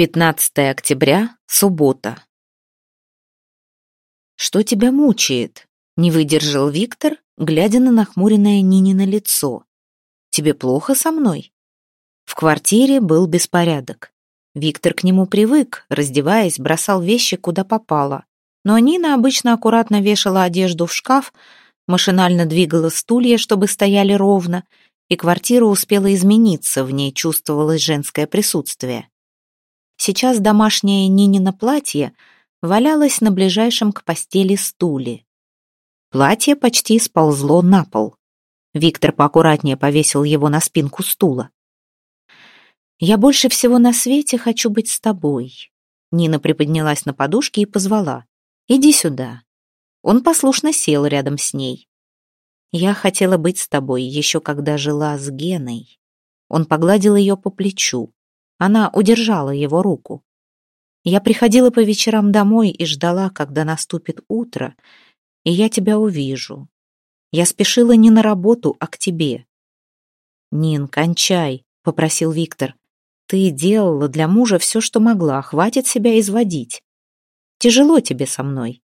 15 октября, суббота. «Что тебя мучает?» — не выдержал Виктор, глядя на нахмуренное Нинино лицо. «Тебе плохо со мной?» В квартире был беспорядок. Виктор к нему привык, раздеваясь, бросал вещи куда попало. Но Нина обычно аккуратно вешала одежду в шкаф, машинально двигала стулья, чтобы стояли ровно, и квартира успела измениться, в ней чувствовалось женское присутствие. Сейчас домашнее Нинино платье валялось на ближайшем к постели стуле. Платье почти сползло на пол. Виктор поаккуратнее повесил его на спинку стула. «Я больше всего на свете хочу быть с тобой». Нина приподнялась на подушке и позвала. «Иди сюда». Он послушно сел рядом с ней. «Я хотела быть с тобой еще когда жила с Геной». Он погладил ее по плечу. Она удержала его руку. Я приходила по вечерам домой и ждала, когда наступит утро, и я тебя увижу. Я спешила не на работу, а к тебе. «Нин, кончай», — попросил Виктор. «Ты делала для мужа все, что могла, хватит себя изводить. Тяжело тебе со мной».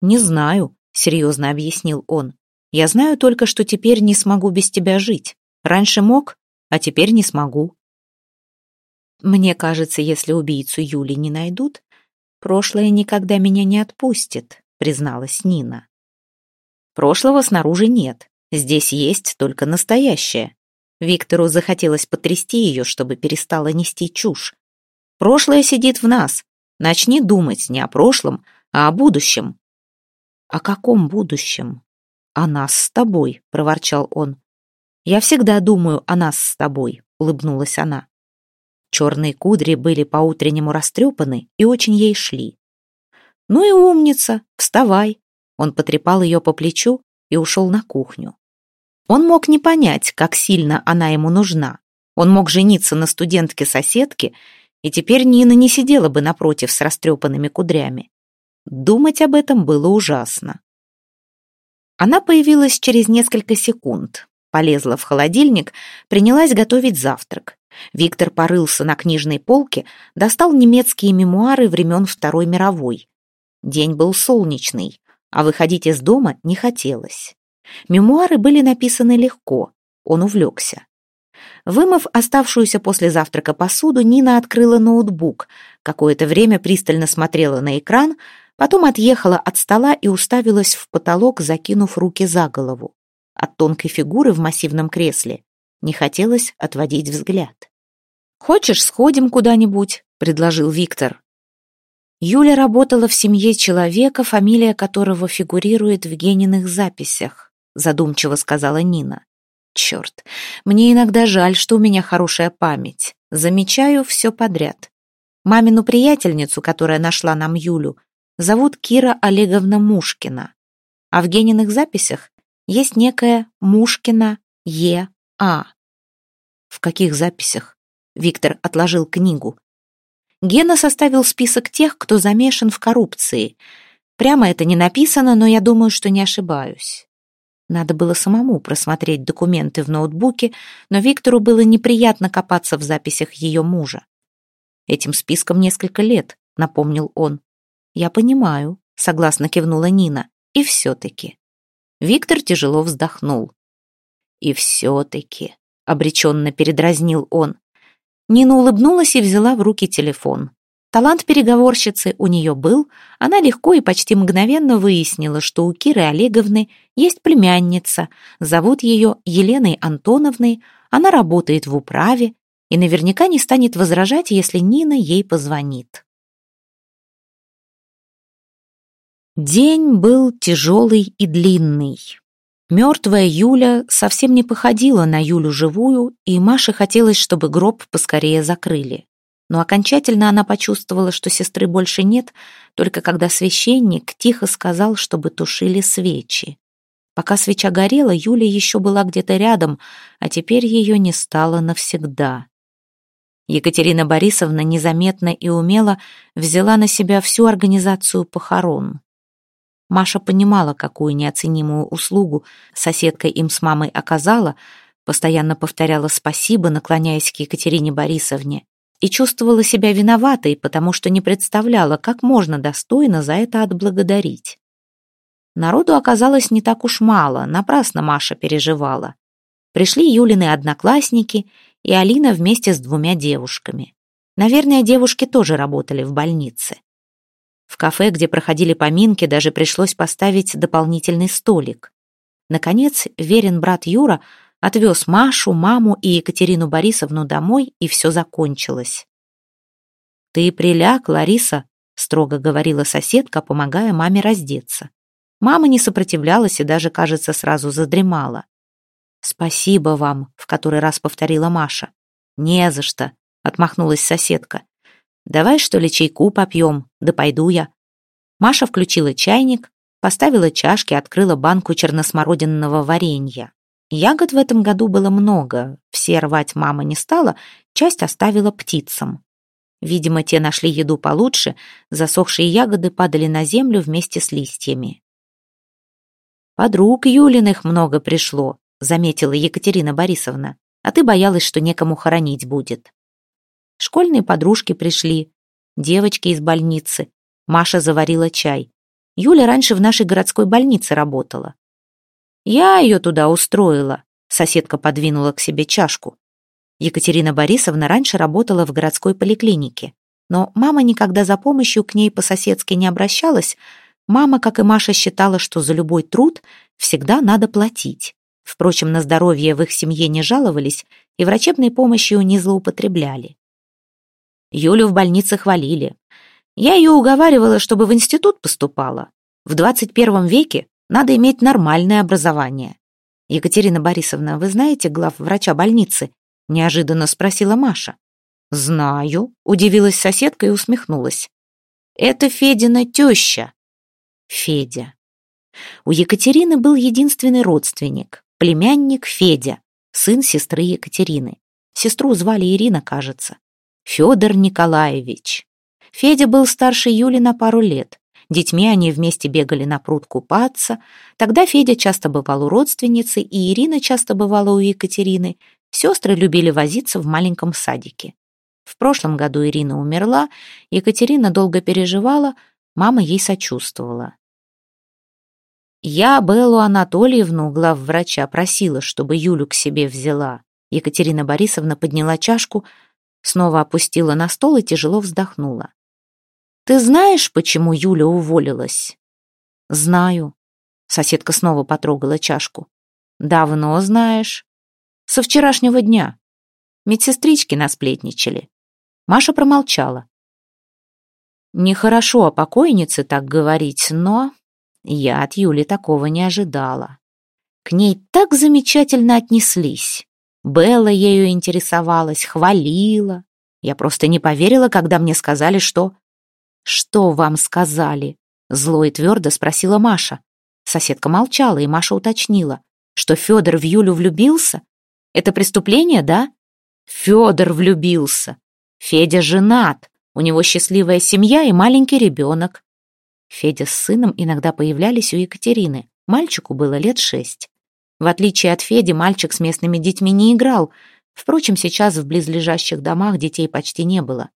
«Не знаю», — серьезно объяснил он. «Я знаю только, что теперь не смогу без тебя жить. Раньше мог, а теперь не смогу. Мне кажется, если убийцу Юли не найдут, прошлое никогда меня не отпустит, призналась Нина. Прошлого снаружи нет, здесь есть только настоящее. Виктору захотелось потрясти ее, чтобы перестала нести чушь. Прошлое сидит в нас. Начни думать не о прошлом, а о будущем. О каком будущем? О нас с тобой, проворчал он. Я всегда думаю о нас с тобой, улыбнулась она. Черные кудри были по-утреннему растрепаны и очень ей шли. «Ну и умница, вставай!» Он потрепал ее по плечу и ушел на кухню. Он мог не понять, как сильно она ему нужна. Он мог жениться на студентке-соседке, и теперь Нина не сидела бы напротив с растрепанными кудрями. Думать об этом было ужасно. Она появилась через несколько секунд, полезла в холодильник, принялась готовить завтрак. Виктор порылся на книжной полке, достал немецкие мемуары времен Второй мировой. День был солнечный, а выходить из дома не хотелось. Мемуары были написаны легко, он увлекся. Вымыв оставшуюся после завтрака посуду, Нина открыла ноутбук, какое-то время пристально смотрела на экран, потом отъехала от стола и уставилась в потолок, закинув руки за голову. От тонкой фигуры в массивном кресле не хотелось отводить взгляд. «Хочешь, сходим куда-нибудь?» — предложил Виктор. Юля работала в семье человека, фамилия которого фигурирует в Гениных записях, задумчиво сказала Нина. Черт, мне иногда жаль, что у меня хорошая память. Замечаю все подряд. Мамину приятельницу, которая нашла нам Юлю, зовут Кира Олеговна Мушкина. А в Гениных записях есть некая Мушкина Е. А. В каких записях? Виктор отложил книгу. Гена составил список тех, кто замешан в коррупции. Прямо это не написано, но я думаю, что не ошибаюсь. Надо было самому просмотреть документы в ноутбуке, но Виктору было неприятно копаться в записях ее мужа. «Этим списком несколько лет», — напомнил он. «Я понимаю», — согласно кивнула Нина. «И все-таки». Виктор тяжело вздохнул. «И все-таки», — обреченно передразнил он, Нина улыбнулась и взяла в руки телефон. Талант переговорщицы у нее был, она легко и почти мгновенно выяснила, что у Киры Олеговны есть племянница, зовут ее Еленой Антоновной, она работает в управе и наверняка не станет возражать, если Нина ей позвонит. День был тяжелый и длинный. Мертвая Юля совсем не походила на Юлю живую, и Маше хотелось, чтобы гроб поскорее закрыли. Но окончательно она почувствовала, что сестры больше нет, только когда священник тихо сказал, чтобы тушили свечи. Пока свеча горела, Юля еще была где-то рядом, а теперь ее не стало навсегда. Екатерина Борисовна незаметно и умело взяла на себя всю организацию похорон. Маша понимала, какую неоценимую услугу соседка им с мамой оказала, постоянно повторяла спасибо, наклоняясь к Екатерине Борисовне. и чувствовала себя виноватой, потому что не представляла, как можно достойно за это отблагодарить. Народу оказалось не так уж мало, напрасно Маша переживала. Пришли Юлины одноклассники и Алина вместе с двумя девушками. Наверное, девушки тоже работали в больнице. В кафе, где проходили поминки, даже пришлось поставить дополнительный столик. Наконец, верен брат Юра отвез Машу, маму и Екатерину Борисовну домой, и все закончилось. «Ты приляг, Лариса», — строго говорила соседка, помогая маме раздеться. Мама не сопротивлялась и даже, кажется, сразу задремала. «Спасибо вам», — в который раз повторила Маша. «Не за что», — отмахнулась соседка. «Давай, что ли, чайку попьем? Да пойду я». Маша включила чайник, поставила чашки, открыла банку черносмородинного варенья. Ягод в этом году было много, все рвать мама не стала, часть оставила птицам. Видимо, те нашли еду получше, засохшие ягоды падали на землю вместе с листьями. «Подруг Юлиных много пришло», — заметила Екатерина Борисовна. «А ты боялась, что некому хоронить будет». Школьные подружки пришли, девочки из больницы. Маша заварила чай. Юля раньше в нашей городской больнице работала. «Я ее туда устроила», — соседка подвинула к себе чашку. Екатерина Борисовна раньше работала в городской поликлинике, но мама никогда за помощью к ней по-соседски не обращалась, Мама, как и Маша, считала, что за любой труд всегда надо платить. Впрочем, на здоровье в их семье не жаловались и врачебной помощью не злоупотребляли. Юлю в больнице хвалили. Я ее уговаривала, чтобы в институт поступала. В 21 веке надо иметь нормальное образование. «Екатерина Борисовна, вы знаете глав врача больницы?» — неожиданно спросила Маша. «Знаю», — удивилась соседка и усмехнулась. «Это Федина теща. Федя. У Екатерины был единственный родственник, племянник Федя, сын сестры Екатерины. Сестру звали Ирина, кажется. Федор Николаевич. Федя был старше Юли на пару лет. Детьми они вместе бегали на пруд купаться. Тогда Федя часто бывал у родственницы, и Ирина часто бывала у Екатерины. Сестры любили возиться в маленьком садике. В прошлом году Ирина умерла, Екатерина долго переживала, мама ей сочувствовала. Я Беллу Анатольевну, главврача, просила, чтобы Юлю к себе взяла. Екатерина Борисовна подняла чашку, снова опустила на стол и тяжело вздохнула. «Ты знаешь, почему Юля уволилась?» «Знаю». Соседка снова потрогала чашку. «Давно знаешь?» «Со вчерашнего дня. Медсестрички насплетничали». Маша промолчала. «Нехорошо о покойнице так говорить, но я от Юли такого не ожидала. К ней так замечательно отнеслись. Белла ею интересовалась, хвалила. Я просто не поверила, когда мне сказали, что... «Что вам сказали?» Зло и твердо спросила Маша. Соседка молчала, и Маша уточнила. «Что Федор в Юлю влюбился? Это преступление, да?» «Федор влюбился. Федя женат. У него счастливая семья и маленький ребенок. Федя с сыном иногда появлялись у Екатерины. Мальчику было лет шесть. В отличие от Феди, мальчик с местными детьми не играл. Впрочем, сейчас в близлежащих домах детей почти не было.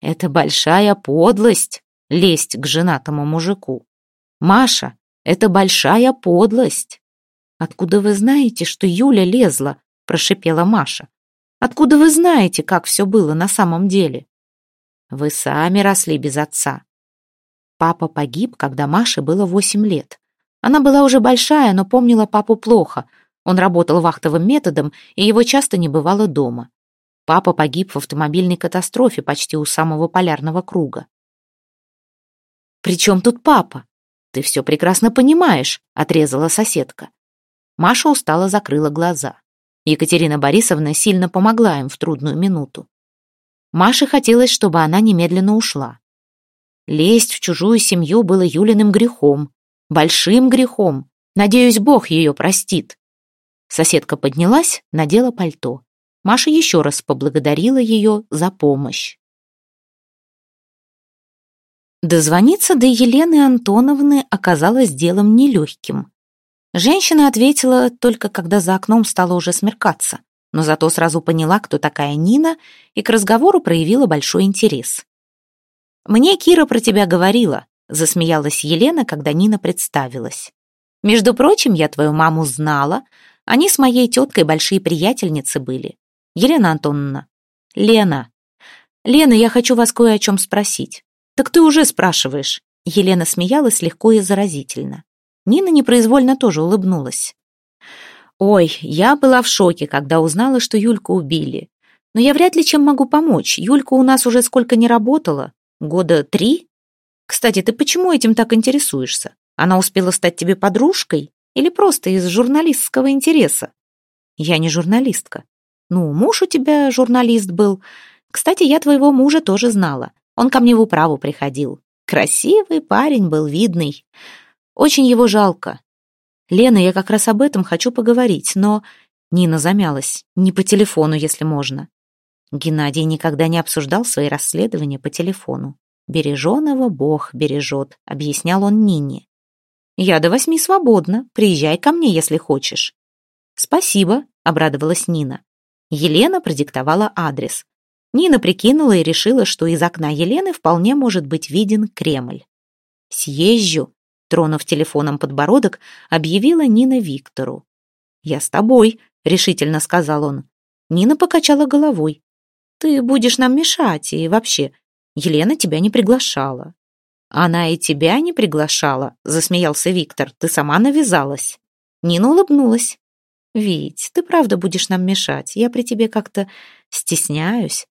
Это большая подлость — лезть к женатому мужику. Маша, это большая подлость. Откуда вы знаете, что Юля лезла? прошипела Маша. Откуда вы знаете, как все было на самом деле? Вы сами росли без отца. Папа погиб, когда Маше было восемь лет. Она была уже большая, но помнила папу плохо. Он работал вахтовым методом, и его часто не бывало дома. Папа погиб в автомобильной катастрофе почти у самого полярного круга. «При чем тут папа? Ты все прекрасно понимаешь», — отрезала соседка. Маша устало закрыла глаза. Екатерина Борисовна сильно помогла им в трудную минуту. Маше хотелось, чтобы она немедленно ушла. Лезть в чужую семью было Юлиным грехом. Большим грехом. Надеюсь, Бог ее простит. Соседка поднялась, надела пальто. Маша еще раз поблагодарила ее за помощь. Дозвониться до Елены Антоновны оказалось делом нелегким. Женщина ответила только когда за окном стало уже смеркаться. но зато сразу поняла, кто такая Нина, и к разговору проявила большой интерес. «Мне Кира про тебя говорила», — засмеялась Елена, когда Нина представилась. «Между прочим, я твою маму знала. Они с моей теткой большие приятельницы были. Елена Антоновна». «Лена». «Лена, я хочу вас кое о чем спросить». «Так ты уже спрашиваешь». Елена смеялась легко и заразительно. Нина непроизвольно тоже улыбнулась. «Ой, я была в шоке, когда узнала, что Юльку убили. Но я вряд ли чем могу помочь. Юлька у нас уже сколько не работала. Года три? Кстати, ты почему этим так интересуешься? Она успела стать тебе подружкой? Или просто из журналистского интереса? Я не журналистка. Ну, муж у тебя журналист был. Кстати, я твоего мужа тоже знала. Он ко мне в управу приходил. Красивый парень был, видный. Очень его жалко. «Лена, я как раз об этом хочу поговорить, но...» Нина замялась. «Не по телефону, если можно». Геннадий никогда не обсуждал свои расследования по телефону. «Береженого Бог бережет», — объяснял он Нине. «Я до восьми свободна. Приезжай ко мне, если хочешь». «Спасибо», — обрадовалась Нина. Елена продиктовала адрес. Нина прикинула и решила, что из окна Елены вполне может быть виден Кремль. «Съезжу», Тронув телефоном подбородок, объявила Нина Виктору. «Я с тобой», — решительно сказал он. Нина покачала головой. «Ты будешь нам мешать, и вообще, Елена тебя не приглашала». «Она и тебя не приглашала», — засмеялся Виктор. «Ты сама навязалась». Нина улыбнулась. «Вить, ты правда будешь нам мешать. Я при тебе как-то стесняюсь.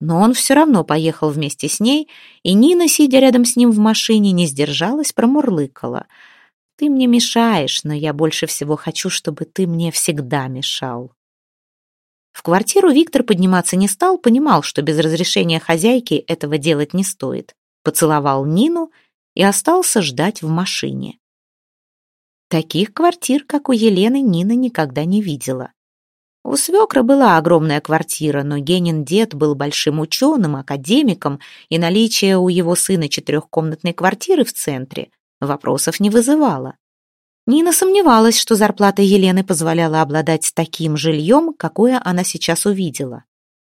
Но он все равно поехал вместе с ней, и Нина, сидя рядом с ним в машине, не сдержалась, промурлыкала. «Ты мне мешаешь, но я больше всего хочу, чтобы ты мне всегда мешал». В квартиру Виктор подниматься не стал, понимал, что без разрешения хозяйки этого делать не стоит. Поцеловал Нину и остался ждать в машине. Таких квартир, как у Елены, Нина никогда не видела. У свекра была огромная квартира, но Генин дед был большим ученым, академиком, и наличие у его сына четырехкомнатной квартиры в центре вопросов не вызывало. Нина сомневалась, что зарплата Елены позволяла обладать таким жильем, какое она сейчас увидела.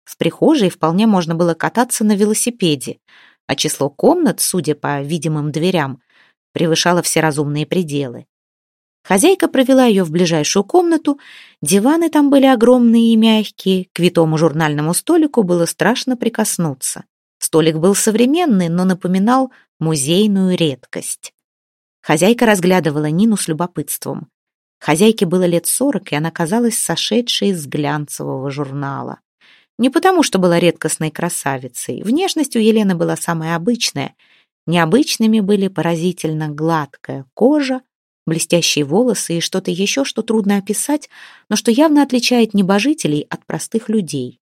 В прихожей вполне можно было кататься на велосипеде, а число комнат, судя по видимым дверям, превышало все разумные пределы. Хозяйка провела ее в ближайшую комнату. Диваны там были огромные и мягкие. К витому журнальному столику было страшно прикоснуться. Столик был современный, но напоминал музейную редкость. Хозяйка разглядывала Нину с любопытством. Хозяйке было лет сорок, и она казалась сошедшей из глянцевого журнала. Не потому, что была редкостной красавицей. Внешность у Елены была самая обычная. Необычными были поразительно гладкая кожа, блестящие волосы и что-то еще, что трудно описать, но что явно отличает небожителей от простых людей.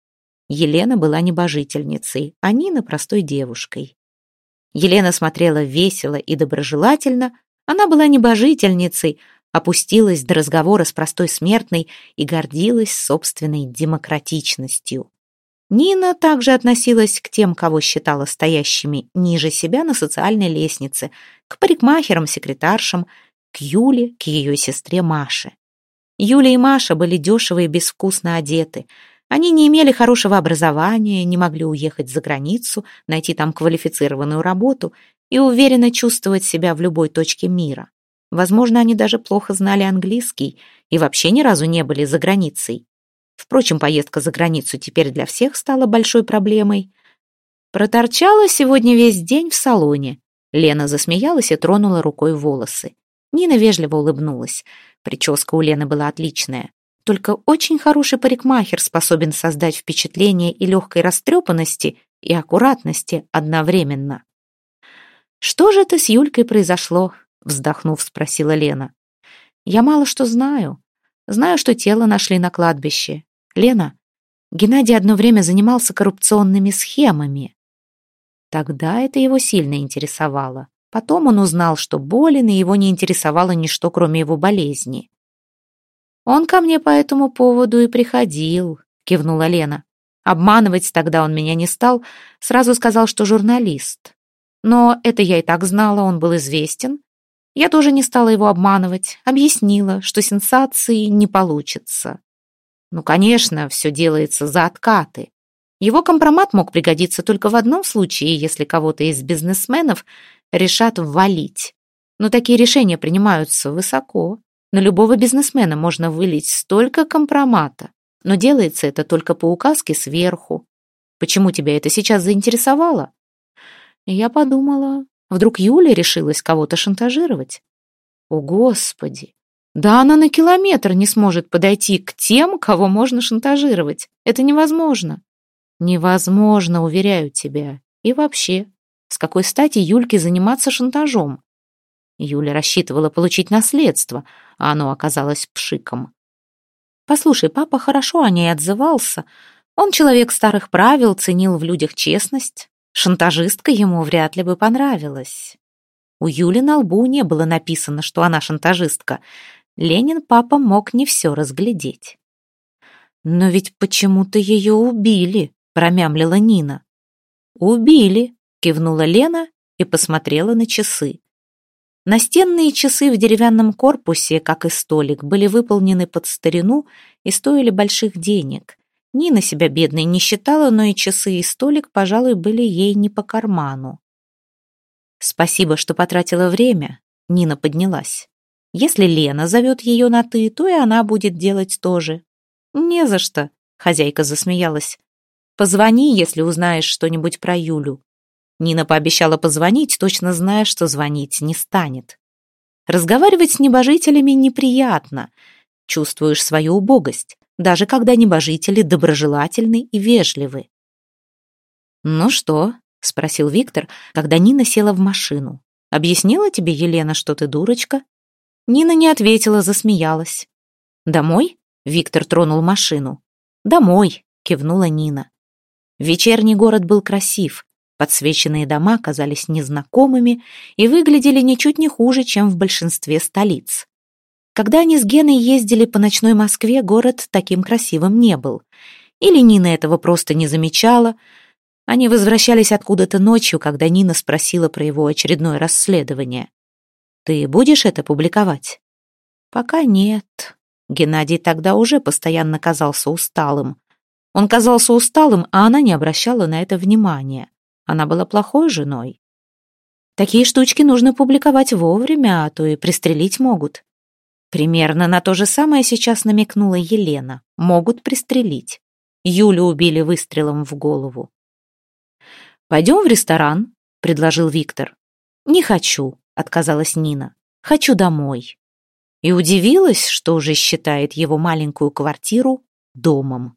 Елена была небожительницей, а Нина простой девушкой. Елена смотрела весело и доброжелательно, она была небожительницей, опустилась до разговора с простой смертной и гордилась собственной демократичностью. Нина также относилась к тем, кого считала стоящими ниже себя на социальной лестнице, к парикмахерам, секретаршам, к Юле, к ее сестре Маше. Юля и Маша были дешево и безвкусно одеты. Они не имели хорошего образования, не могли уехать за границу, найти там квалифицированную работу и уверенно чувствовать себя в любой точке мира. Возможно, они даже плохо знали английский и вообще ни разу не были за границей. Впрочем, поездка за границу теперь для всех стала большой проблемой. Проторчала сегодня весь день в салоне. Лена засмеялась и тронула рукой волосы. Нина вежливо улыбнулась. Прическа у Лены была отличная. Только очень хороший парикмахер способен создать впечатление и легкой растрепанности, и аккуратности одновременно. «Что же это с Юлькой произошло?» вздохнув, спросила Лена. «Я мало что знаю. Знаю, что тело нашли на кладбище. Лена, Геннадий одно время занимался коррупционными схемами. Тогда это его сильно интересовало. Потом он узнал, что болен, и его не интересовало ничто, кроме его болезни. «Он ко мне по этому поводу и приходил», — кивнула Лена. «Обманывать тогда он меня не стал, сразу сказал, что журналист. Но это я и так знала, он был известен. Я тоже не стала его обманывать, объяснила, что сенсации не получится. Ну, конечно, все делается за откаты. Его компромат мог пригодиться только в одном случае, если кого-то из бизнесменов решат ввалить. Но такие решения принимаются высоко. На любого бизнесмена можно вылить столько компромата, но делается это только по указке сверху. Почему тебя это сейчас заинтересовало? Я подумала, вдруг Юля решилась кого-то шантажировать. О, Господи! Да она на километр не сможет подойти к тем, кого можно шантажировать. Это невозможно. Невозможно, уверяю тебя. И вообще, с какой стати Юльке заниматься шантажом? Юля рассчитывала получить наследство, а оно оказалось пшиком. Послушай, папа хорошо о ней отзывался. Он человек старых правил, ценил в людях честность. Шантажистка ему вряд ли бы понравилась. У Юли на лбу не было написано, что она шантажистка. Ленин папа мог не все разглядеть. «Но ведь почему-то ее убили», — промямлила Нина. «Убили», — кивнула Лена и посмотрела на часы. Настенные часы в деревянном корпусе, как и столик, были выполнены под старину и стоили больших денег. Нина себя бедной не считала, но и часы и столик, пожалуй, были ей не по карману. «Спасибо, что потратила время», — Нина поднялась. Если Лена зовет ее на «ты», то и она будет делать то же. «Не за что», — хозяйка засмеялась. «Позвони, если узнаешь что-нибудь про Юлю». Нина пообещала позвонить, точно зная, что звонить не станет. Разговаривать с небожителями неприятно. Чувствуешь свою убогость, даже когда небожители доброжелательны и вежливы. «Ну что?» — спросил Виктор, когда Нина села в машину. «Объяснила тебе Елена, что ты дурочка?» Нина не ответила, засмеялась. «Домой?» — Виктор тронул машину. «Домой!» — кивнула Нина. Вечерний город был красив. Подсвеченные дома казались незнакомыми и выглядели ничуть не хуже, чем в большинстве столиц. Когда они с Геной ездили по ночной Москве, город таким красивым не был. Или Нина этого просто не замечала. Они возвращались откуда-то ночью, когда Нина спросила про его очередное расследование. Ты будешь это публиковать? Пока нет. Геннадий тогда уже постоянно казался усталым. Он казался усталым, а она не обращала на это внимания. Она была плохой женой. Такие штучки нужно публиковать вовремя, а то и пристрелить могут. Примерно на то же самое сейчас намекнула Елена. Могут пристрелить. Юлю убили выстрелом в голову. «Пойдем в ресторан», — предложил Виктор. «Не хочу», отказалась Нина. «Хочу домой». И удивилась, что уже считает его маленькую квартиру домом.